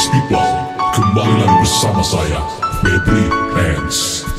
Hello people, kembali lagi bersama saya, Baby Hands.